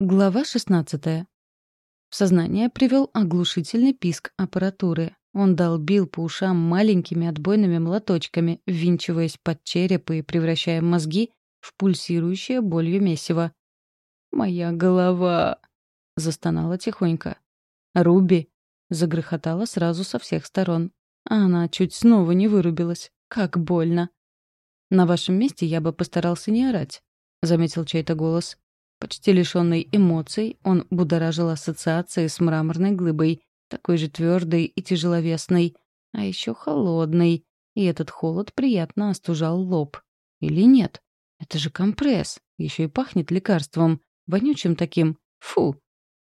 Глава 16. В сознание привел оглушительный писк аппаратуры. Он долбил по ушам маленькими отбойными молоточками, ввинчиваясь под череп и превращая мозги в пульсирующее болью месиво. «Моя голова!» — застонала тихонько. «Руби!» — загрохотала сразу со всех сторон. А она чуть снова не вырубилась. Как больно. «На вашем месте я бы постарался не орать», — заметил чей-то голос. Почти лишенный эмоций, он будоражил ассоциации с мраморной глыбой, такой же твердой и тяжеловесной, а еще холодной, и этот холод приятно остужал лоб. Или нет? Это же компресс, еще и пахнет лекарством, вонючим таким. Фу!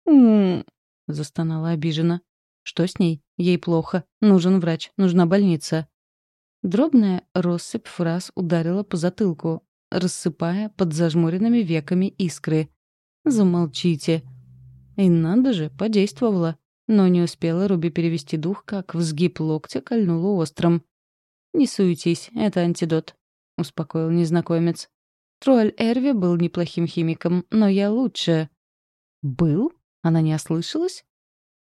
м застонала обиженно. Что с ней? Ей плохо. Нужен врач, нужна больница. Дробная россыпь фраз ударила по затылку, рассыпая под зажмуренными веками искры. «Замолчите!» И надо же, подействовала. Но не успела Руби перевести дух, как в сгиб локтя кольнула острым. «Не суетись, это антидот», — успокоил незнакомец. Тролль Эрви был неплохим химиком, но я лучше. «Был?» Она не ослышалась?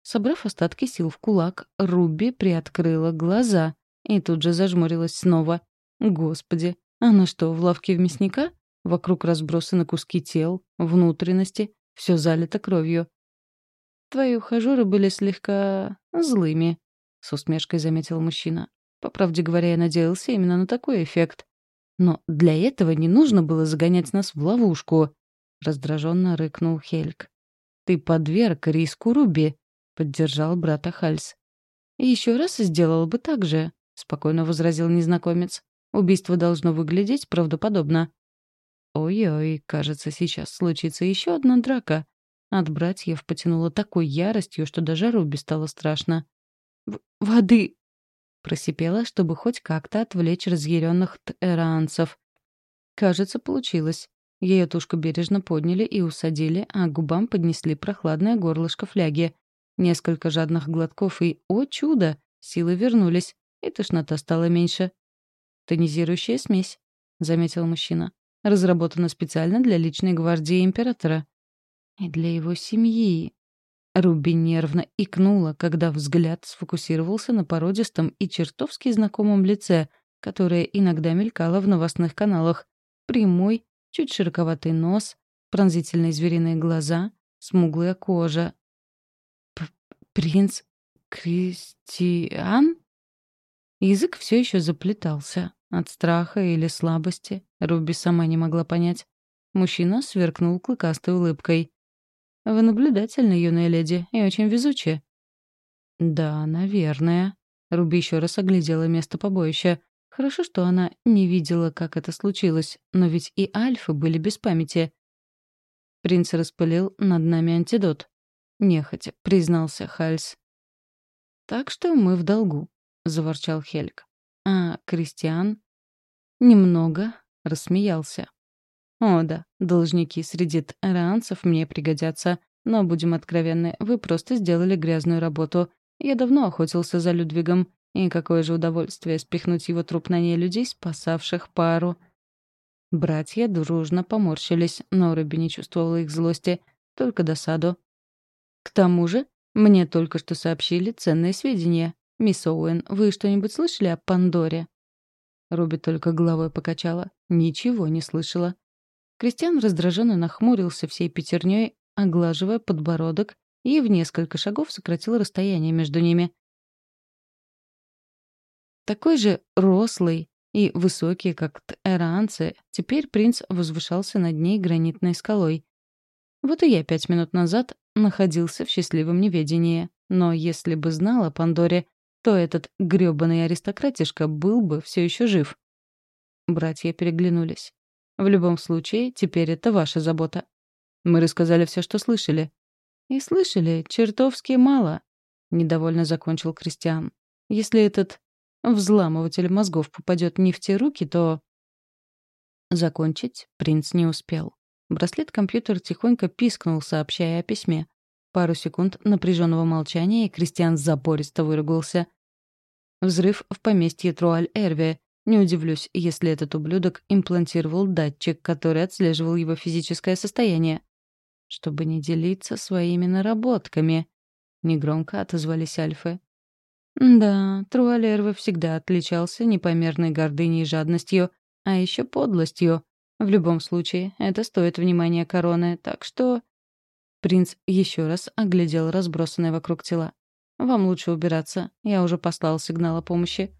Собрав остатки сил в кулак, Руби приоткрыла глаза и тут же зажмурилась снова. «Господи, она что, в лавке мясника? Вокруг разбросаны куски тел, внутренности, все залито кровью. Твои ухажеры были слегка злыми, с усмешкой заметил мужчина. По правде говоря, я надеялся именно на такой эффект. Но для этого не нужно было загонять нас в ловушку, раздраженно рыкнул Хельк. Ты подверг риску Руби, поддержал брата Хальс. Еще раз сделал бы так же, спокойно возразил незнакомец. Убийство должно выглядеть правдоподобно. Ой-ой, кажется, сейчас случится еще одна драка. От братьев потянуло такой яростью, что даже Руби стало страшно. «Воды!» — просипела, чтобы хоть как-то отвлечь разъяренных тэранцев. Кажется, получилось. Ее тушку бережно подняли и усадили, а губам поднесли прохладное горлышко фляги. Несколько жадных глотков и, о чудо, силы вернулись, и тошнота стала меньше. «Тонизирующая смесь», — заметил мужчина. «Разработана специально для личной гвардии императора». «И для его семьи». Руби нервно икнула, когда взгляд сфокусировался на породистом и чертовски знакомом лице, которое иногда мелькало в новостных каналах. Прямой, чуть широковатый нос, пронзительные звериные глаза, смуглая кожа. «Принц Кристиан?» Язык все еще заплетался. От страха или слабости Руби сама не могла понять. Мужчина сверкнул клыкастой улыбкой. «Вы наблюдательны, юная леди, и очень везучая». «Да, наверное». Руби еще раз оглядела место побоища. Хорошо, что она не видела, как это случилось, но ведь и альфы были без памяти. Принц распылил над нами антидот. Нехотя, признался Хальс. «Так что мы в долгу», — заворчал Хельк. А Кристиан немного рассмеялся. «О да, должники среди таранцев мне пригодятся. Но, будем откровенны, вы просто сделали грязную работу. Я давно охотился за Людвигом. И какое же удовольствие спихнуть его труп на ней людей, спасавших пару». Братья дружно поморщились, но Робби не чувствовала их злости, только досаду. «К тому же, мне только что сообщили ценные сведения. «Мисс Оуэн, вы что-нибудь слышали о Пандоре?» Руби только головой покачала. Ничего не слышала. Кристиан раздраженно нахмурился всей пятерней, оглаживая подбородок, и в несколько шагов сократил расстояние между ними. Такой же рослый и высокий, как эранцы, теперь принц возвышался над ней гранитной скалой. Вот и я пять минут назад находился в счастливом неведении. Но если бы знала о Пандоре, то этот грёбаный аристократишка был бы все еще жив. Братья переглянулись. В любом случае, теперь это ваша забота. Мы рассказали все, что слышали. И слышали чертовски мало, недовольно закончил Кристиан. Если этот взламыватель мозгов попадет не в те руки, то... Закончить принц не успел. Браслет-компьютер тихонько пискнул, сообщая о письме. Пару секунд напряженного молчания, и Кристиан запористо выругался. Взрыв в поместье Труаль-Эрве. Не удивлюсь, если этот ублюдок имплантировал датчик, который отслеживал его физическое состояние. чтобы не делиться своими наработками», — негромко отозвались альфы. «Да, Труалервы всегда отличался непомерной гордыней и жадностью, а еще подлостью. В любом случае, это стоит внимания короны, так что...» Принц еще раз оглядел разбросанные вокруг тела. «Вам лучше убираться. Я уже послал сигнал о помощи».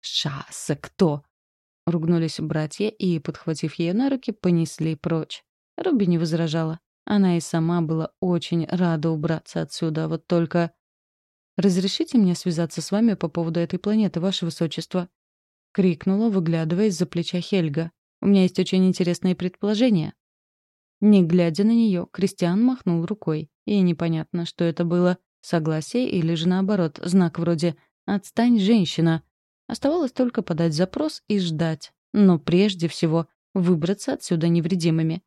«Шаса кто?» — ругнулись братья и, подхватив ее на руки, понесли прочь. Руби не возражала. Она и сама была очень рада убраться отсюда, вот только... «Разрешите мне связаться с вами по поводу этой планеты, ваше высочество?» — крикнула, выглядывая из-за плеча Хельга. «У меня есть очень интересные предположения». Не глядя на нее, Кристиан махнул рукой. И непонятно, что это было — согласие или же наоборот, знак вроде «Отстань, женщина». Оставалось только подать запрос и ждать. Но прежде всего выбраться отсюда невредимыми.